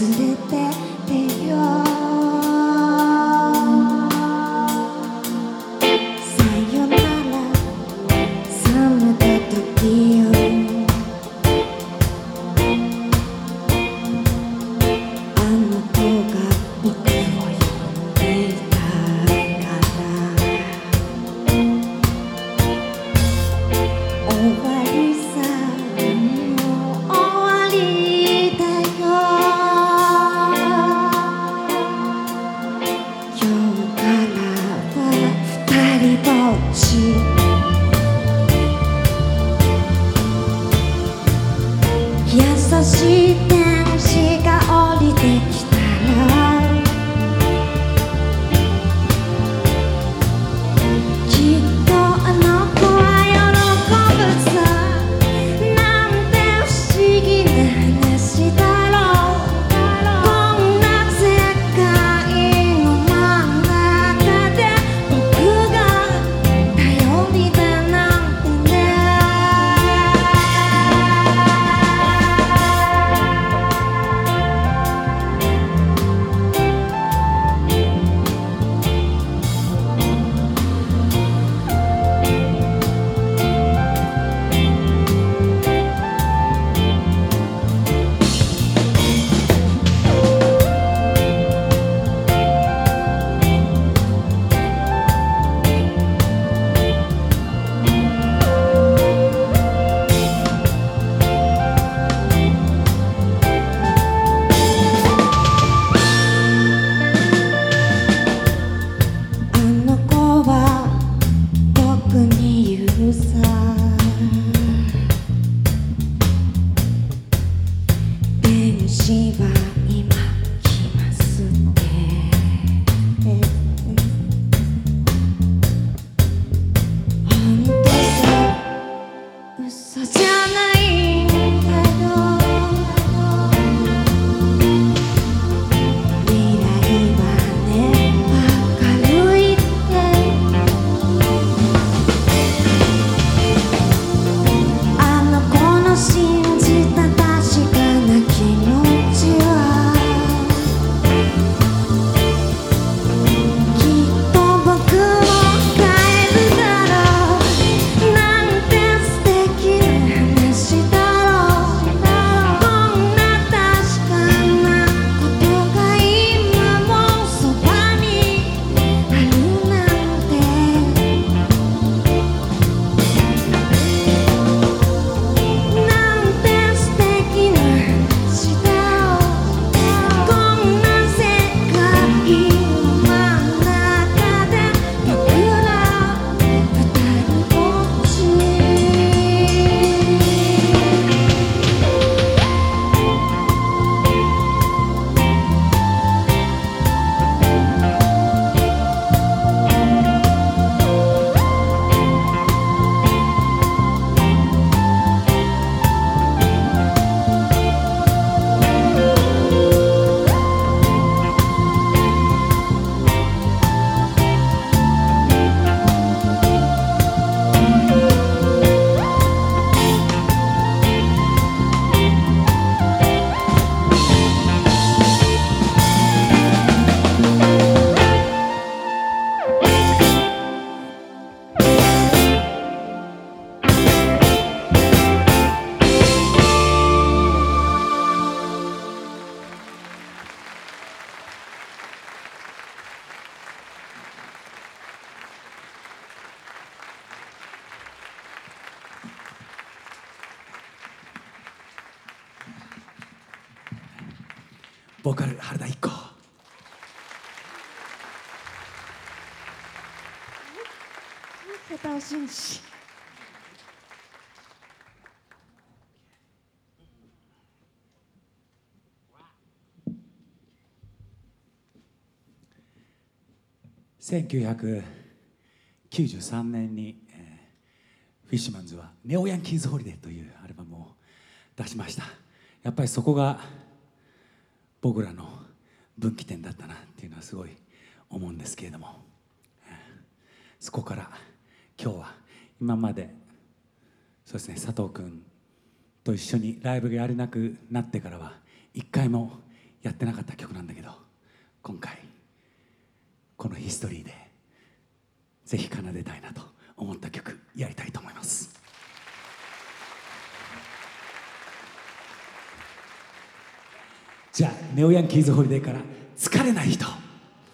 Isn't it that? 優しいボーカル原田郁子。瀬戸真嗣1993年に、えーフィッシュマンズは「ネオ・ヤンキーズ・ホリデー」というアルバムを出しました。やっぱりそこが僕らの分岐点だったなっていうのはすごい思うんですけれども、そこから今日は今までそうですね佐藤君と一緒にライブがやれなくなってからは一回もやってなかった曲なんだけど今回このヒストリーでぜひ奏でたいなと思った曲やりたいと思いますじゃあネオヤンキーズホリデーから「疲れない人」